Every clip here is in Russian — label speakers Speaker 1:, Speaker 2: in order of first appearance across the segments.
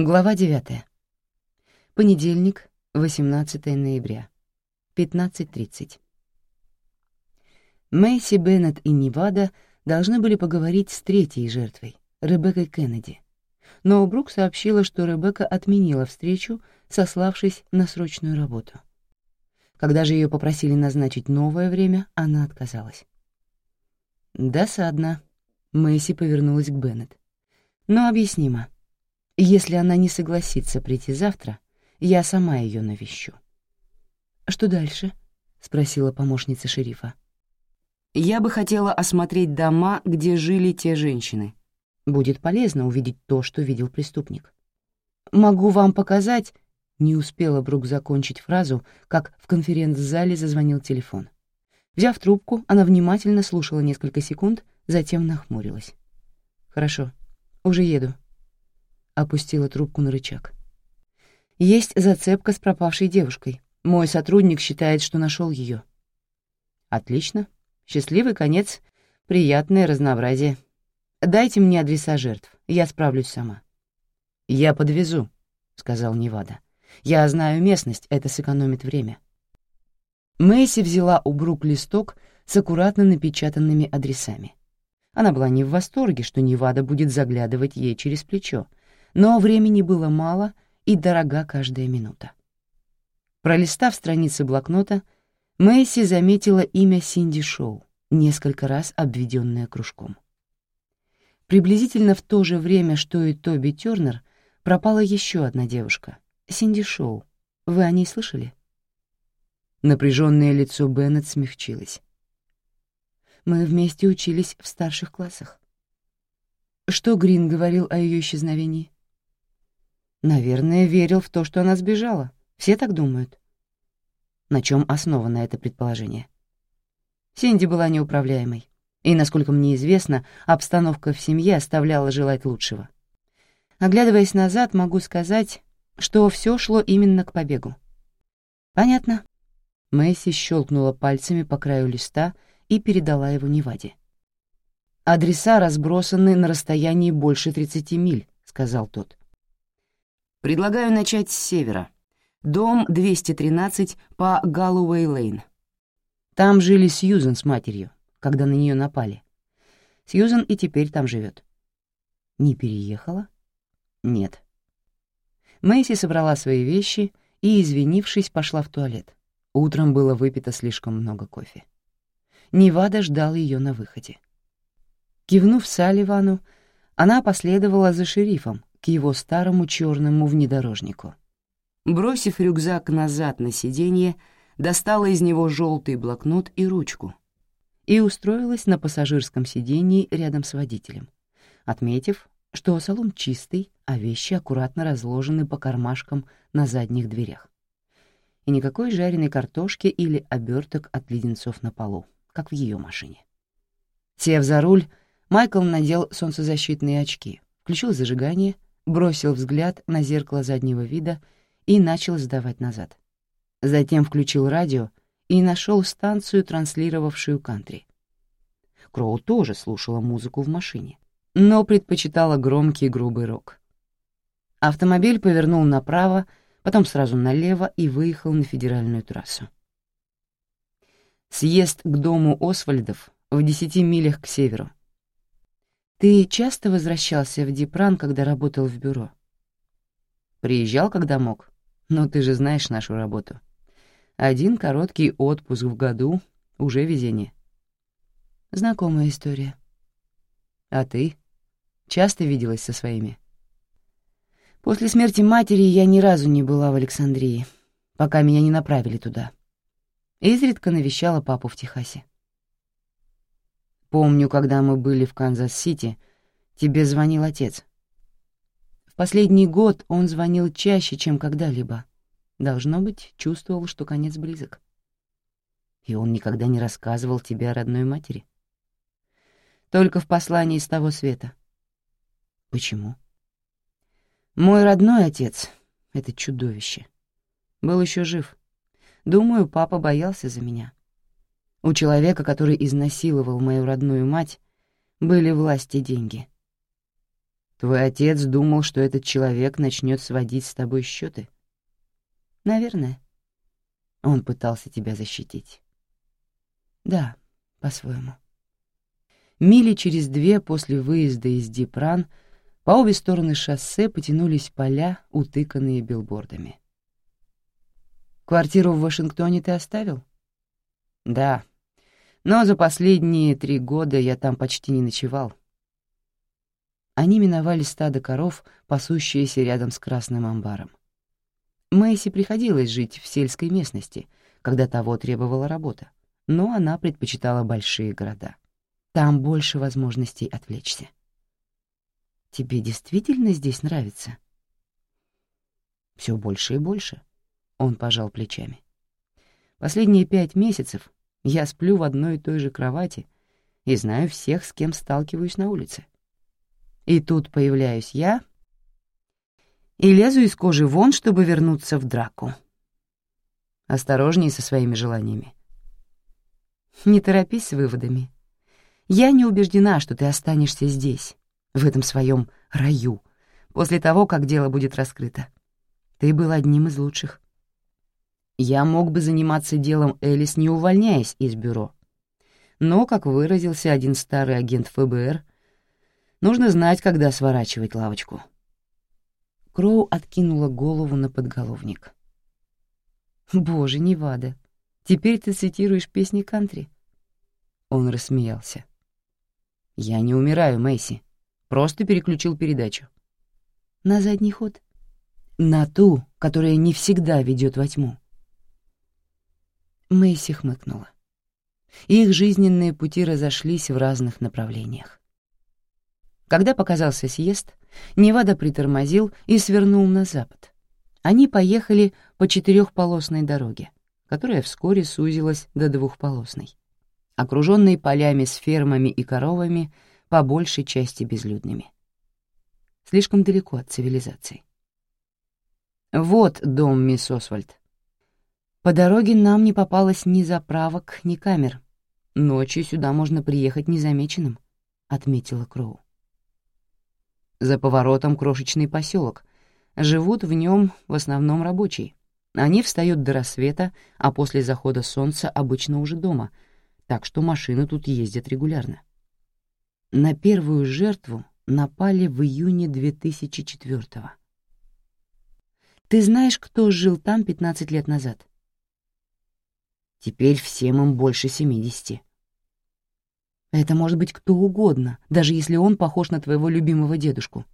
Speaker 1: Глава 9. Понедельник, 18 ноября, 15.30. Мэйси Беннет и Невада должны были поговорить с третьей жертвой, Ребеккой Кеннеди. Но Брук сообщила, что Ребекка отменила встречу, сославшись на срочную работу. Когда же ее попросили назначить новое время, она отказалась. Досадно. Мэйси повернулась к Беннет. Но объяснимо. Если она не согласится прийти завтра, я сама ее навещу. «Что дальше?» — спросила помощница шерифа. «Я бы хотела осмотреть дома, где жили те женщины. Будет полезно увидеть то, что видел преступник. Могу вам показать...» Не успела Брук закончить фразу, как в конференц-зале зазвонил телефон. Взяв трубку, она внимательно слушала несколько секунд, затем нахмурилась. «Хорошо, уже еду», опустила трубку на рычаг. «Есть зацепка с пропавшей девушкой. Мой сотрудник считает, что нашел ее». «Отлично. Счастливый конец. Приятное разнообразие. Дайте мне адреса жертв. Я справлюсь сама». «Я подвезу», — сказал Невада. «Я знаю местность, это сэкономит время». Мэйси взяла у Брук листок с аккуратно напечатанными адресами. Она была не в восторге, что Невада будет заглядывать ей через плечо, но времени было мало и дорога каждая минута. Пролистав страницы блокнота, Мэйси заметила имя Синди Шоу, несколько раз обведенное кружком. Приблизительно в то же время, что и Тоби Тёрнер, пропала еще одна девушка — Синди Шоу. Вы о ней слышали? Напряженное лицо Беннет смягчилось. Мы вместе учились в старших классах. Что Грин говорил о ее исчезновении? Наверное, верил в то, что она сбежала. Все так думают. На чем основано это предположение? Синди была неуправляемой, и, насколько мне известно, обстановка в семье оставляла желать лучшего. Оглядываясь назад, могу сказать, что все шло именно к побегу. Понятно. Мэйси щелкнула пальцами по краю листа и передала его Неваде. «Адреса разбросаны на расстоянии больше 30 миль», — сказал тот. Предлагаю начать с севера. Дом 213 по Галлоуэй-Лейн. Там жили Сьюзен с матерью, когда на нее напали. Сьюзен и теперь там живет. Не переехала? Нет. Мэйси собрала свои вещи и, извинившись, пошла в туалет. Утром было выпито слишком много кофе. Невада ждал ее на выходе. Кивнув Салливану, она последовала за шерифом, к его старому черному внедорожнику. Бросив рюкзак назад на сиденье, достала из него желтый блокнот и ручку и устроилась на пассажирском сиденье рядом с водителем, отметив, что салон чистый, а вещи аккуратно разложены по кармашкам на задних дверях. И никакой жареной картошки или оберток от леденцов на полу, как в ее машине. Сев за руль, Майкл надел солнцезащитные очки, включил зажигание — бросил взгляд на зеркало заднего вида и начал сдавать назад. Затем включил радио и нашел станцию, транслировавшую кантри. Кроу тоже слушала музыку в машине, но предпочитала громкий грубый рок. Автомобиль повернул направо, потом сразу налево и выехал на федеральную трассу. Съезд к дому Освальдов в десяти милях к северу. Ты часто возвращался в Дипран, когда работал в бюро? Приезжал, когда мог. Но ты же знаешь нашу работу. Один короткий отпуск в году — уже везение. Знакомая история. А ты? Часто виделась со своими? После смерти матери я ни разу не была в Александрии, пока меня не направили туда. Изредка навещала папу в Техасе. Помню, когда мы были в Канзас-Сити, тебе звонил отец. В последний год он звонил чаще, чем когда-либо. Должно быть, чувствовал, что конец близок. И он никогда не рассказывал тебе о родной матери? Только в послании с того света. Почему? Мой родной отец, это чудовище, был еще жив. Думаю, папа боялся за меня. У человека, который изнасиловал мою родную мать, были власти деньги. Твой отец думал, что этот человек начнет сводить с тобой счеты? Наверное. Он пытался тебя защитить. Да, по-своему. Мили через две после выезда из Дипран по обе стороны шоссе потянулись поля, утыканные билбордами. «Квартиру в Вашингтоне ты оставил?» «Да, но за последние три года я там почти не ночевал». Они миновали стадо коров, пасущиеся рядом с красным амбаром. Мэйси приходилось жить в сельской местности, когда того требовала работа, но она предпочитала большие города. Там больше возможностей отвлечься. Тебе действительно здесь нравится? Все больше и больше. Он пожал плечами. Последние пять месяцев я сплю в одной и той же кровати и знаю всех, с кем сталкиваюсь на улице. И тут появляюсь я и лезу из кожи вон, чтобы вернуться в драку. Осторожней со своими желаниями. Не торопись с выводами. Я не убеждена, что ты останешься здесь, в этом своем раю, после того, как дело будет раскрыто. Ты был одним из лучших. Я мог бы заниматься делом Элис, не увольняясь из бюро. Но, как выразился один старый агент ФБР, нужно знать, когда сворачивать лавочку. Кроу откинула голову на подголовник. «Боже, Невада, теперь ты цитируешь песни кантри?» Он рассмеялся. «Я не умираю, Мэйси. Просто переключил передачу». «На задний ход?» «На ту, которая не всегда ведет во тьму». Мэйси хмыкнула. Их жизненные пути разошлись в разных направлениях. Когда показался съезд, Невада притормозил и свернул на запад. Они поехали по четырехполосной дороге, которая вскоре сузилась до двухполосной окруженный полями с фермами и коровами, по большей части безлюдными. Слишком далеко от цивилизации. «Вот дом, мисс Освальд. По дороге нам не попалось ни заправок, ни камер. Ночью сюда можно приехать незамеченным», — отметила Кроу. За поворотом крошечный поселок. Живут в нем в основном рабочие. Они встают до рассвета, а после захода солнца обычно уже дома — так что машины тут ездят регулярно. На первую жертву напали в июне 2004-го. Ты знаешь, кто жил там 15 лет назад? Теперь всем им больше 70. Это может быть кто угодно, даже если он похож на твоего любимого дедушку.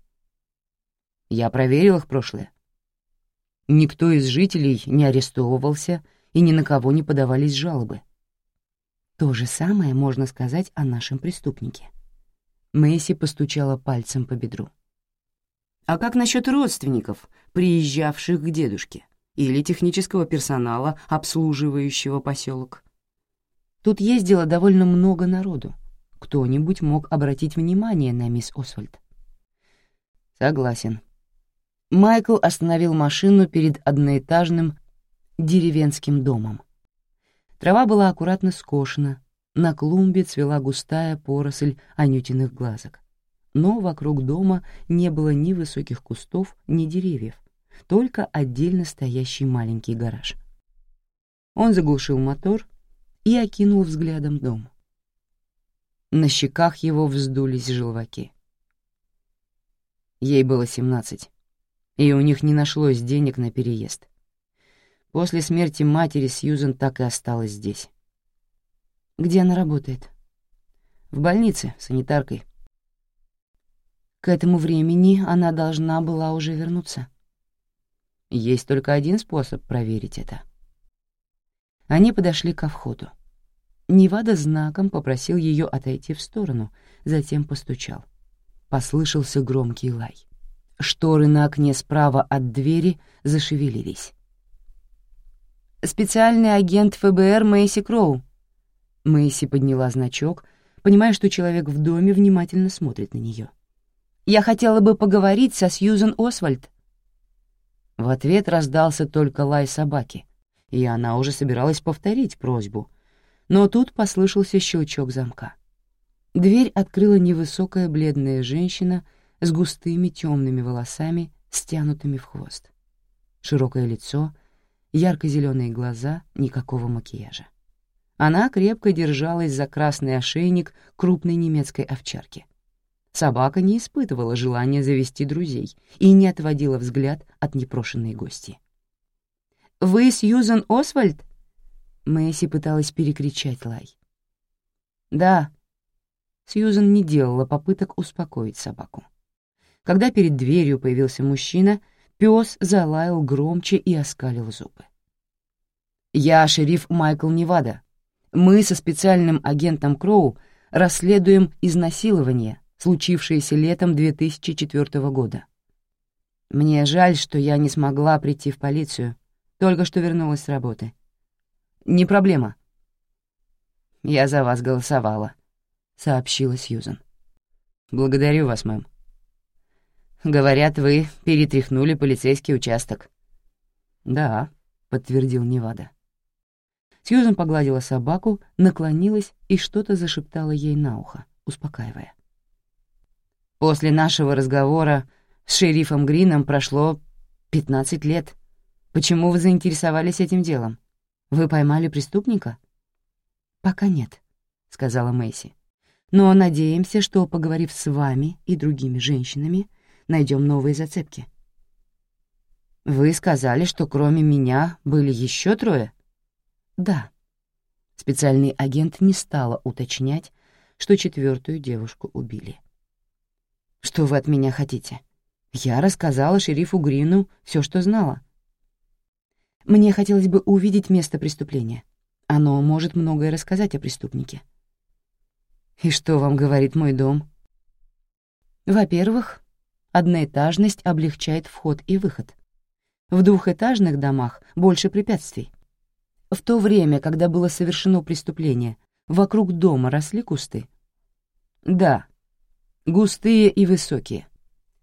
Speaker 1: Я проверил их прошлое. Никто из жителей не арестовывался и ни на кого не подавались жалобы. То же самое можно сказать о нашем преступнике. Мэйси постучала пальцем по бедру. А как насчет родственников, приезжавших к дедушке, или технического персонала, обслуживающего поселок? Тут ездило довольно много народу. Кто-нибудь мог обратить внимание на мисс Освальд. Согласен. Майкл остановил машину перед одноэтажным деревенским домом. Трава была аккуратно скошена, на клумбе цвела густая поросль анютиных глазок. Но вокруг дома не было ни высоких кустов, ни деревьев, только отдельно стоящий маленький гараж. Он заглушил мотор и окинул взглядом дом. На щеках его вздулись желваки. Ей было семнадцать, и у них не нашлось денег на переезд. После смерти матери Сьюзен так и осталась здесь. Где она работает? В больнице, санитаркой. К этому времени она должна была уже вернуться. Есть только один способ проверить это. Они подошли ко входу. Невада знаком попросил ее отойти в сторону, затем постучал. Послышался громкий лай. Шторы на окне справа от двери зашевелились специальный агент ФБР Мэйси Кроу». Мэйси подняла значок, понимая, что человек в доме внимательно смотрит на нее. «Я хотела бы поговорить со Сьюзен Освальд». В ответ раздался только лай собаки, и она уже собиралась повторить просьбу, но тут послышался щелчок замка. Дверь открыла невысокая бледная женщина с густыми темными волосами, стянутыми в хвост. Широкое лицо, ярко-зеленые глаза, никакого макияжа. Она крепко держалась за красный ошейник крупной немецкой овчарки. Собака не испытывала желания завести друзей и не отводила взгляд от непрошенной гости. «Вы Сьюзан Освальд?» Мэйси пыталась перекричать лай. «Да». Сьюзан не делала попыток успокоить собаку. Когда перед дверью появился мужчина, пес залаял громче и оскалил зубы. «Я шериф Майкл Невада. Мы со специальным агентом Кроу расследуем изнасилование, случившееся летом 2004 года. Мне жаль, что я не смогла прийти в полицию, только что вернулась с работы. Не проблема. Я за вас голосовала, — сообщила Сьюзан. Благодарю вас, мэм. Говорят, вы перетряхнули полицейский участок. Да, — подтвердил Невада. Сьюзан погладила собаку, наклонилась и что-то зашептала ей на ухо, успокаивая. После нашего разговора с шерифом Грином прошло 15 лет. Почему вы заинтересовались этим делом? Вы поймали преступника? Пока нет, сказала Мэйси. Но надеемся, что, поговорив с вами и другими женщинами, найдем новые зацепки. Вы сказали, что кроме меня были еще трое? Да. Специальный агент не стала уточнять, что четвертую девушку убили. Что вы от меня хотите? Я рассказала шерифу Грину все, что знала. Мне хотелось бы увидеть место преступления. Оно может многое рассказать о преступнике. И что вам говорит мой дом? Во-первых, одноэтажность облегчает вход и выход. В двухэтажных домах больше препятствий. В то время, когда было совершено преступление, вокруг дома росли кусты? Да, густые и высокие.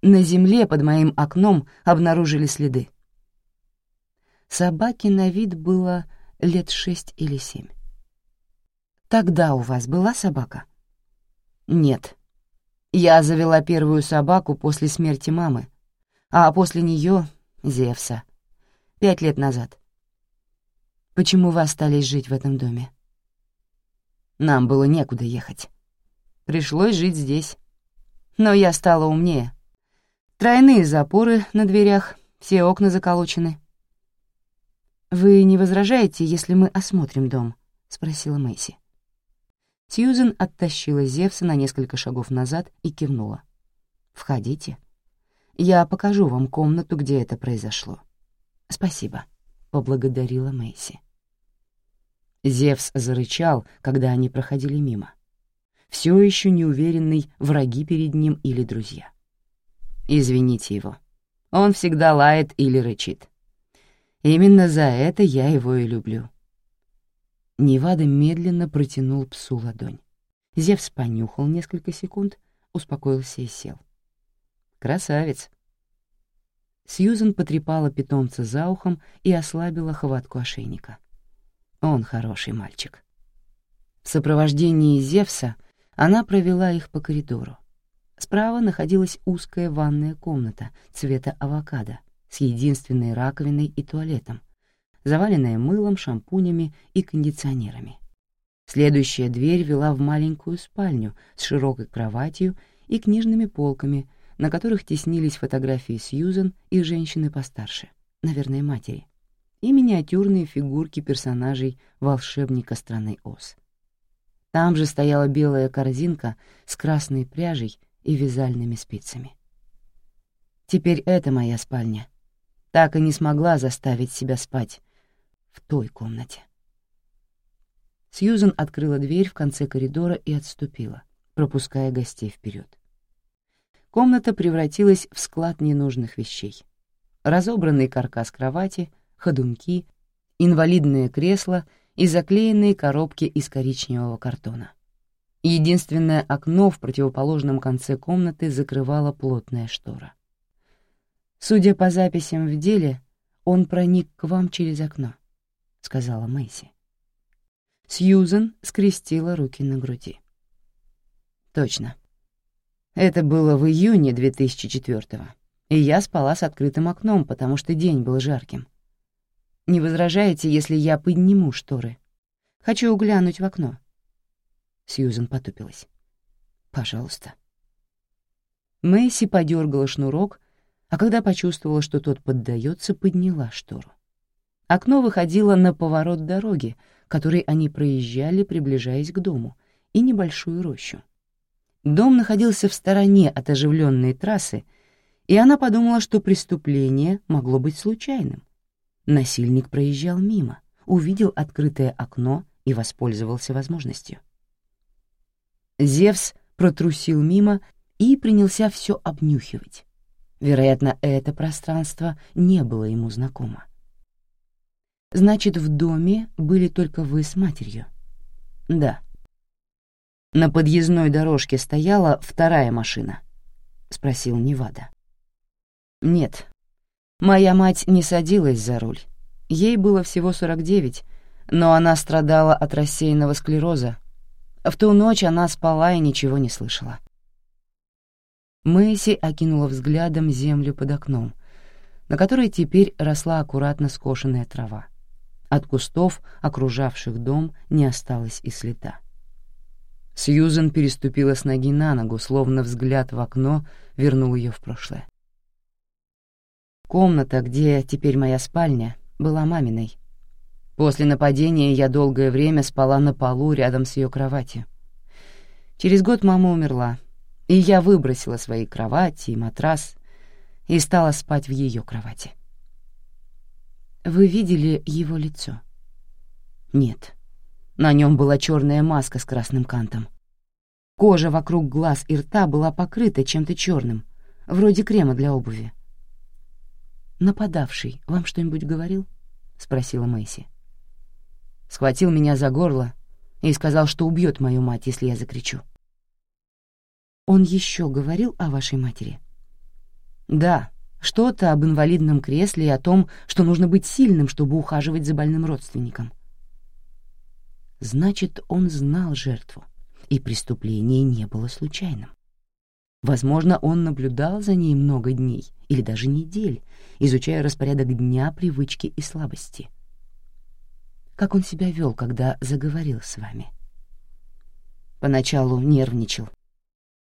Speaker 1: На земле под моим окном обнаружили следы. Собаке на вид было лет шесть или семь. «Тогда у вас была собака?» «Нет. Я завела первую собаку после смерти мамы, а после нее — Зевса, пять лет назад. Почему вы остались жить в этом доме?» «Нам было некуда ехать. Пришлось жить здесь. Но я стала умнее. Тройные запоры на дверях, все окна заколочены. «Вы не возражаете, если мы осмотрим дом?» — спросила Мэйси. Сьюзен оттащила Зевса на несколько шагов назад и кивнула. «Входите. Я покажу вам комнату, где это произошло». «Спасибо», — поблагодарила Мэйси. Зевс зарычал, когда они проходили мимо. Все еще неуверенный, враги перед ним или друзья. «Извините его. Он всегда лает или рычит. Именно за это я его и люблю». Невада медленно протянул псу ладонь. Зевс понюхал несколько секунд, успокоился и сел. «Красавец!» Сьюзен потрепала питомца за ухом и ослабила хватку ошейника. Он хороший мальчик. В сопровождении Зевса она провела их по коридору. Справа находилась узкая ванная комната цвета авокадо с единственной раковиной и туалетом, заваленная мылом, шампунями и кондиционерами. Следующая дверь вела в маленькую спальню с широкой кроватью и книжными полками, на которых теснились фотографии Сьюзен и женщины постарше, наверное, матери, и миниатюрные фигурки персонажей волшебника страны Оз. Там же стояла белая корзинка с красной пряжей и вязальными спицами. Теперь это моя спальня, так и не смогла заставить себя спать в той комнате. Сьюзен открыла дверь в конце коридора и отступила, пропуская гостей вперед. Комната превратилась в склад ненужных вещей. Разобранный каркас кровати, ходунки, инвалидное кресло и заклеенные коробки из коричневого картона. Единственное окно в противоположном конце комнаты закрывала плотная штора. Судя по записям в деле, он проник к вам через окно, — сказала Мэйси. Сьюзен скрестила руки на груди. Точно. Это было в июне 2004-го, и я спала с открытым окном, потому что день был жарким. Не возражаете, если я подниму шторы? Хочу углянуть в окно. Сьюзен потупилась. «Пожалуйста». Мэйси подергала шнурок, а когда почувствовала, что тот поддается, подняла штору. Окно выходило на поворот дороги, который они проезжали, приближаясь к дому, и небольшую рощу. Дом находился в стороне от оживленной трассы, и она подумала, что преступление могло быть случайным. Насильник проезжал мимо, увидел открытое окно и воспользовался возможностью. Зевс протрусил мимо и принялся все обнюхивать. Вероятно, это пространство не было ему знакомо. «Значит, в доме были только вы с матерью?» «Да». «На подъездной дорожке стояла вторая машина?» — спросил Невада. «Нет, моя мать не садилась за руль. Ей было всего 49, но она страдала от рассеянного склероза. В ту ночь она спала и ничего не слышала. Мэйси окинула взглядом землю под окном, на которой теперь росла аккуратно скошенная трава. От кустов, окружавших дом, не осталось и следа. Сьюзен переступила с ноги на ногу, словно взгляд в окно вернул ее в прошлое. Комната, где теперь моя спальня, была маминой. После нападения я долгое время спала на полу рядом с ее кроватью. Через год мама умерла, и я выбросила свои кровати и матрас и стала спать в ее кровати. Вы видели его лицо? Нет. На нем была черная маска с красным кантом. Кожа вокруг глаз и рта была покрыта чем-то черным, вроде крема для обуви. «Нападавший вам что-нибудь говорил?» — спросила Мэйси. Схватил меня за горло и сказал, что убьет мою мать, если я закричу. Он еще говорил о вашей матери? Да, что-то об инвалидном кресле и о том, что нужно быть сильным, чтобы ухаживать за больным родственником. Значит, он знал жертву, и преступление не было случайным. Возможно, он наблюдал за ней много дней или даже недель, изучая распорядок дня, привычки и слабости. Как он себя вел, когда заговорил с вами? Поначалу нервничал,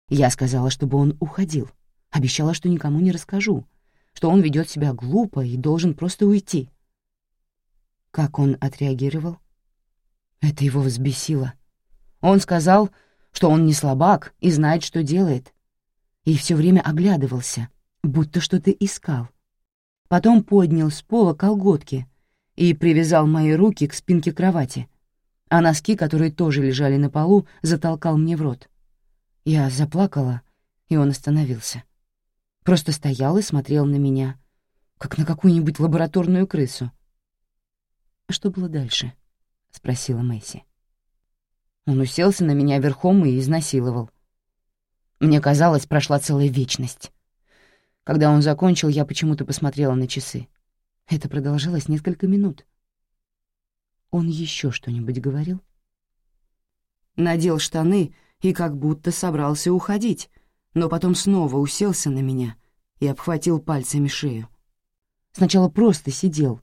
Speaker 1: я сказала, чтобы он уходил. Обещала, что никому не расскажу, что он ведет себя глупо и должен просто уйти. Как он отреагировал? Это его взбесило. Он сказал, что он не слабак и знает, что делает, и все время оглядывался, будто что-то искал. Потом поднял с пола колготки и привязал мои руки к спинке кровати, а носки, которые тоже лежали на полу, затолкал мне в рот. Я заплакала, и он остановился. Просто стоял и смотрел на меня, как на какую-нибудь лабораторную крысу. «Что было дальше?» — спросила Мэйси. Он уселся на меня верхом и изнасиловал. Мне казалось, прошла целая вечность. Когда он закончил, я почему-то посмотрела на часы. Это продолжалось несколько минут. Он еще что-нибудь говорил? Надел штаны и как будто собрался уходить, но потом снова уселся на меня и обхватил пальцами шею. Сначала просто сидел,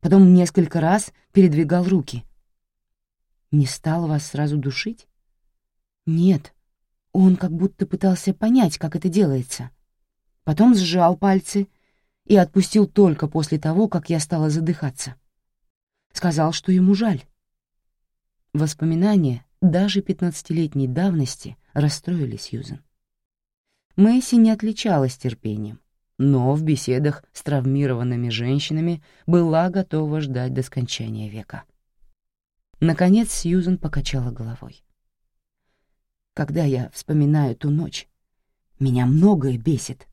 Speaker 1: потом несколько раз передвигал руки. Не стал вас сразу душить? Нет, он как будто пытался понять, как это делается. Потом сжал пальцы и отпустил только после того, как я стала задыхаться. Сказал, что ему жаль. Воспоминания даже пятнадцатилетней давности расстроили Сьюзен. Мэйси не отличалась терпением, но в беседах с травмированными женщинами была готова ждать до скончания века. Наконец Сьюзен покачала головой. Когда я вспоминаю ту ночь, меня многое бесит,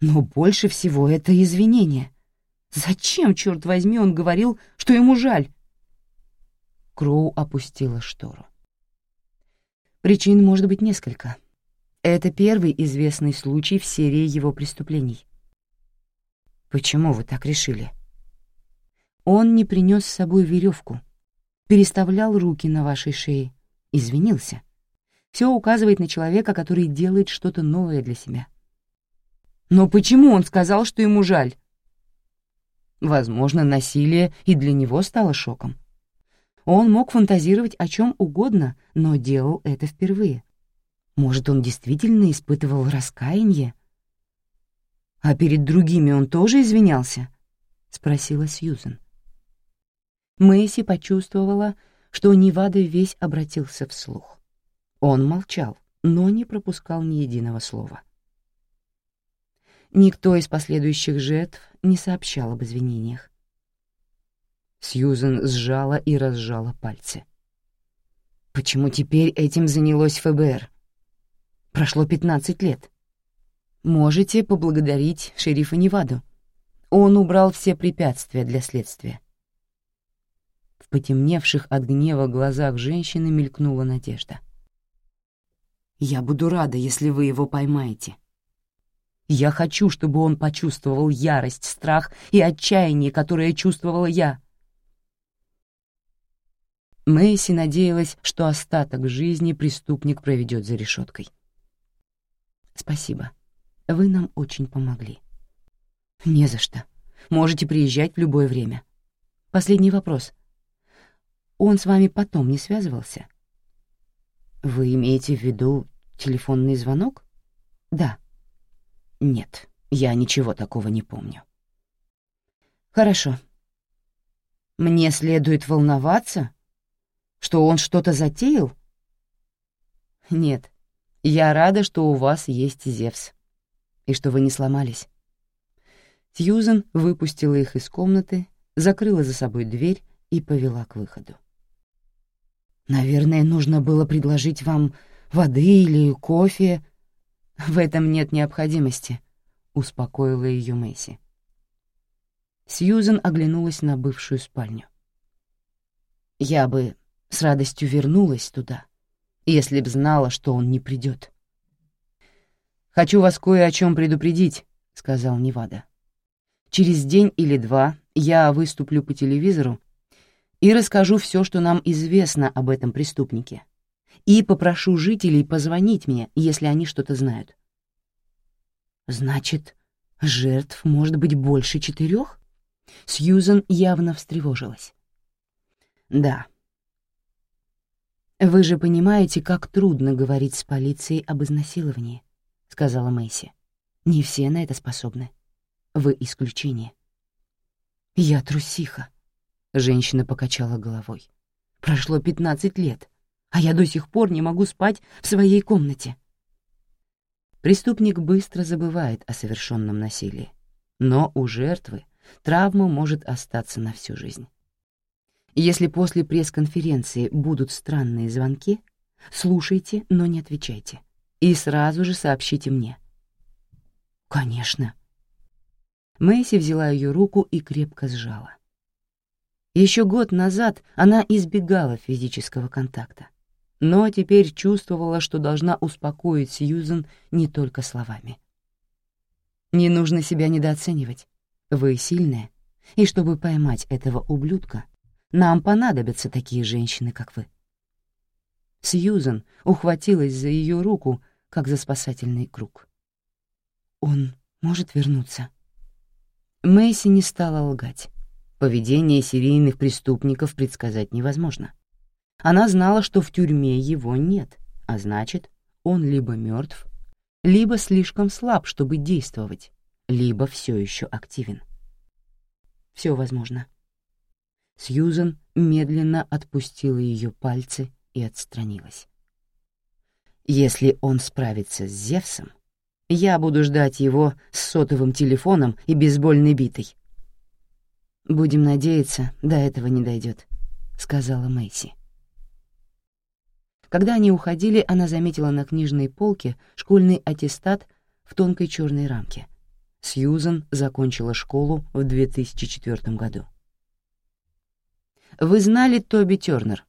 Speaker 1: но больше всего это извинение. Зачем, черт возьми, он говорил, что ему жаль? Кроу опустила штору. Причин может быть несколько. Это первый известный случай в серии его преступлений. Почему вы так решили? Он не принес с собой веревку, переставлял руки на вашей шее, извинился. Все указывает на человека, который делает что-то новое для себя. Но почему он сказал, что ему жаль? Возможно, насилие и для него стало шоком. Он мог фантазировать о чем угодно, но делал это впервые. Может, он действительно испытывал раскаяние? «А перед другими он тоже извинялся?» — спросила Сьюзен. Мэйси почувствовала, что Невада весь обратился вслух. Он молчал, но не пропускал ни единого слова. Никто из последующих жертв не сообщал об извинениях. Сьюзен сжала и разжала пальцы. Почему теперь этим занялось ФБР? Прошло 15 лет. Можете поблагодарить шерифа Неваду. Он убрал все препятствия для следствия. В потемневших от гнева глазах женщины мелькнула надежда. «Я буду рада, если вы его поймаете. Я хочу, чтобы он почувствовал ярость, страх и отчаяние, которое чувствовала я». Мэйси надеялась, что остаток жизни преступник проведет за решеткой. «Спасибо. Вы нам очень помогли». «Не за что. Можете приезжать в любое время. Последний вопрос. Он с вами потом не связывался?» «Вы имеете в виду телефонный звонок?» «Да». «Нет, я ничего такого не помню». «Хорошо. Мне следует волноваться, что он что-то затеял?» «Нет, я рада, что у вас есть Зевс, и что вы не сломались». Сьюзен выпустила их из комнаты, закрыла за собой дверь и повела к выходу. «Наверное, нужно было предложить вам воды или кофе». «В этом нет необходимости», — успокоила ее Мэйси. Сьюзен оглянулась на бывшую спальню. «Я бы с радостью вернулась туда, если б знала, что он не придет. «Хочу вас кое о чем предупредить», — сказал Невада. «Через день или два я выступлю по телевизору и расскажу все, что нам известно об этом преступнике, и попрошу жителей позвонить мне, если они что-то знают». «Значит, жертв может быть больше четырех?» Сьюзен явно встревожилась. «Да», «Вы же понимаете, как трудно говорить с полицией об изнасиловании», — сказала Мэйси. «Не все на это способны. Вы исключение». «Я трусиха», — женщина покачала головой. «Прошло пятнадцать лет, а я до сих пор не могу спать в своей комнате». Преступник быстро забывает о совершенном насилии, но у жертвы травма может остаться на всю жизнь. Если после пресс-конференции будут странные звонки, слушайте, но не отвечайте. И сразу же сообщите мне. Конечно. Мэйси взяла ее руку и крепко сжала. Еще год назад она избегала физического контакта, но теперь чувствовала, что должна успокоить Сьюзен не только словами. «Не нужно себя недооценивать. Вы сильная, и чтобы поймать этого ублюдка, нам понадобятся такие женщины, как вы». Сьюзен ухватилась за ее руку, как за спасательный круг. «Он может вернуться?» Мэйси не стала лгать. Поведение серийных преступников предсказать невозможно. Она знала, что в тюрьме его нет, а значит, он либо мертв, либо слишком слаб, чтобы действовать, либо все еще активен. Все возможно. Сьюзен медленно отпустила ее пальцы и отстранилась. «Если он справится с Зевсом, я буду ждать его с сотовым телефоном и бейсбольной битой». «Будем надеяться, до этого не дойдет», — сказала Мэйси. Когда они уходили, она заметила на книжной полке школьный аттестат в тонкой черной рамке. Сьюзен закончила школу в 2004 году. Вы знали Тоби Тёрнер?»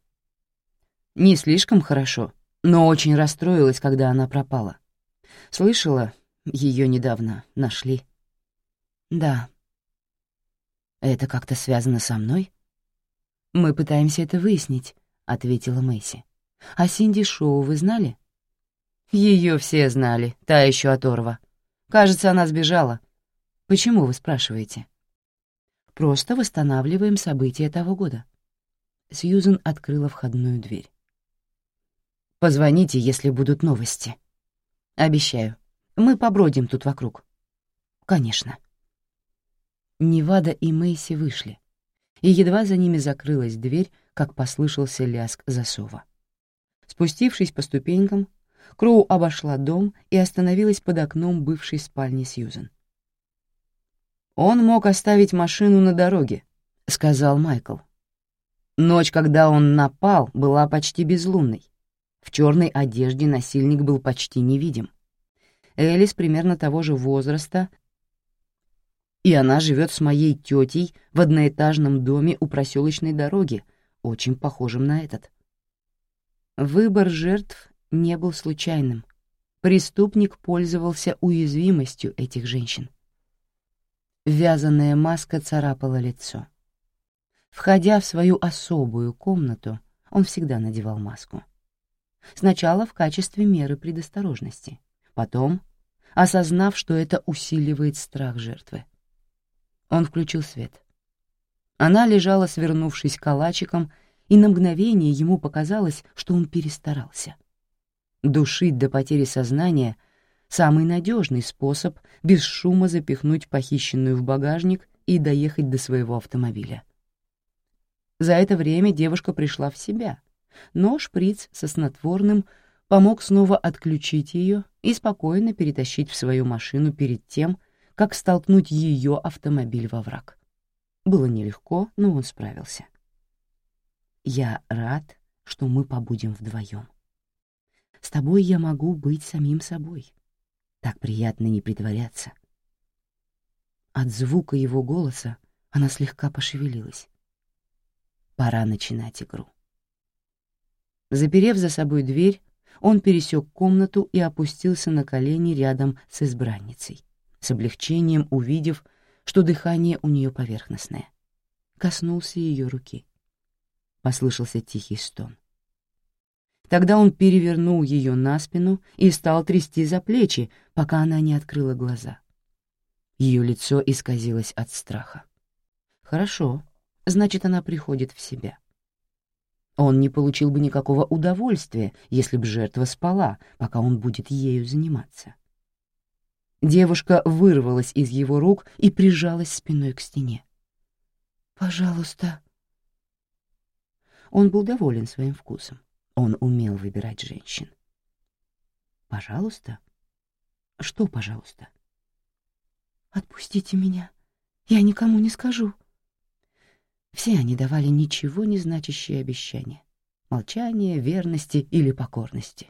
Speaker 1: «Не слишком хорошо, но очень расстроилась, когда она пропала. Слышала, ее недавно нашли». «Да». «Это как-то связано со мной?» «Мы пытаемся это выяснить», — ответила Мэйси. «А Синди Шоу вы знали? Ее все знали, та еще оторва. Кажется, она сбежала. Почему, вы спрашиваете? Просто восстанавливаем события того года. Сьюзен открыла входную дверь. Позвоните, если будут новости. Обещаю. Мы побродим тут вокруг. Конечно. Невада и Мэйси вышли, и едва за ними закрылась дверь, как послышался лязг засова. Спустившись по ступенькам, Кроу обошла дом и остановилась под окном бывшей спальни Сьюзен. «Он мог оставить машину на дороге», — сказал Майкл. Ночь, когда он напал, была почти безлунной. В черной одежде насильник был почти невидим. Элис примерно того же возраста, и она живет с моей тетей в одноэтажном доме у проселочной дороги, очень похожем на этот. Выбор жертв не был случайным. Преступник пользовался уязвимостью этих женщин. Вязаная маска царапала лицо. Входя в свою особую комнату, он всегда надевал маску. Сначала в качестве меры предосторожности, потом, осознав, что это усиливает страх жертвы. Он включил свет. Она лежала, свернувшись калачиком, и на мгновение ему показалось, что он перестарался. Душить до потери сознания — самый надежный способ без шума запихнуть похищенную в багажник и доехать до своего автомобиля. За это время девушка пришла в себя, но шприц со снотворным помог снова отключить ее и спокойно перетащить в свою машину перед тем, как столкнуть ее автомобиль во враг. Было нелегко, но он справился. Я рад, что мы побудем вдвоем. С тобой я могу быть самим собой. Так приятно не притворяться. От звука его голоса она слегка пошевелилась. Пора начинать игру. Заперев за собой дверь, он пересек комнату и опустился на колени рядом с избранницей, с облегчением увидев, что дыхание у нее поверхностное. Коснулся ее руки. Послышался тихий стон. Тогда он перевернул ее на спину и стал трясти за плечи, пока она не открыла глаза. Ее лицо исказилось от страха. «Хорошо, значит, она приходит в себя». Он не получил бы никакого удовольствия, если б жертва спала, пока он будет ею заниматься. Девушка вырвалась из его рук и прижалась спиной к стене. «Пожалуйста», он был доволен своим вкусом. Он умел выбирать женщин. «Пожалуйста?» «Что, пожалуйста?» «Отпустите меня. Я никому не скажу». Все они давали ничего не значащие обещания. Молчание, верности или покорности.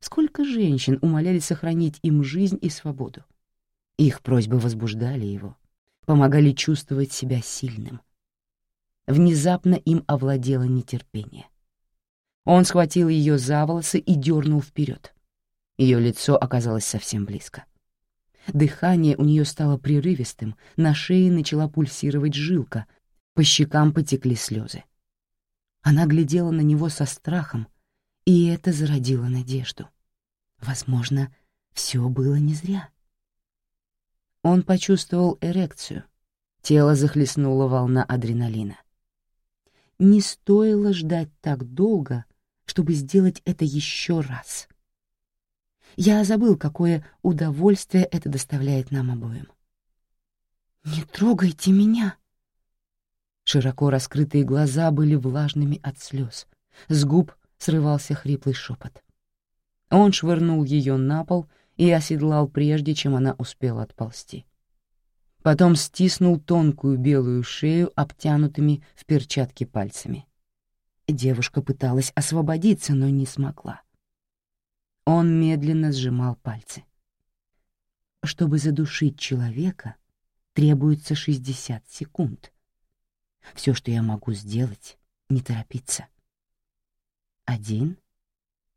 Speaker 1: Сколько женщин умоляли сохранить им жизнь и свободу. Их просьбы возбуждали его, помогали чувствовать себя сильным, Внезапно им овладело нетерпение. Он схватил ее за волосы и дернул вперед. Ее лицо оказалось совсем близко. Дыхание у нее стало прерывистым, на шее начала пульсировать жилка, по щекам потекли слезы. Она глядела на него со страхом, и это зародило надежду. Возможно, все было не зря. Он почувствовал эрекцию. Тело захлестнула волна адреналина не стоило ждать так долго, чтобы сделать это еще раз. Я забыл, какое удовольствие это доставляет нам обоим. «Не трогайте меня!» Широко раскрытые глаза были влажными от слез. С губ срывался хриплый шепот. Он швырнул ее на пол и оседлал прежде, чем она успела отползти потом стиснул тонкую белую шею обтянутыми в перчатки пальцами. Девушка пыталась освободиться, но не смогла. Он медленно сжимал пальцы. Чтобы задушить человека, требуется 60 секунд. Все, что я могу сделать, не торопиться. Один,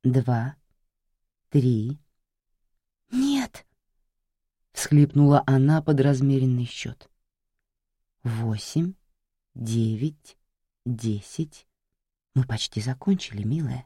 Speaker 1: два, три. «Нет!» всхлипнула она под размеренный счет. Восемь, девять, десять. Мы почти закончили, милая.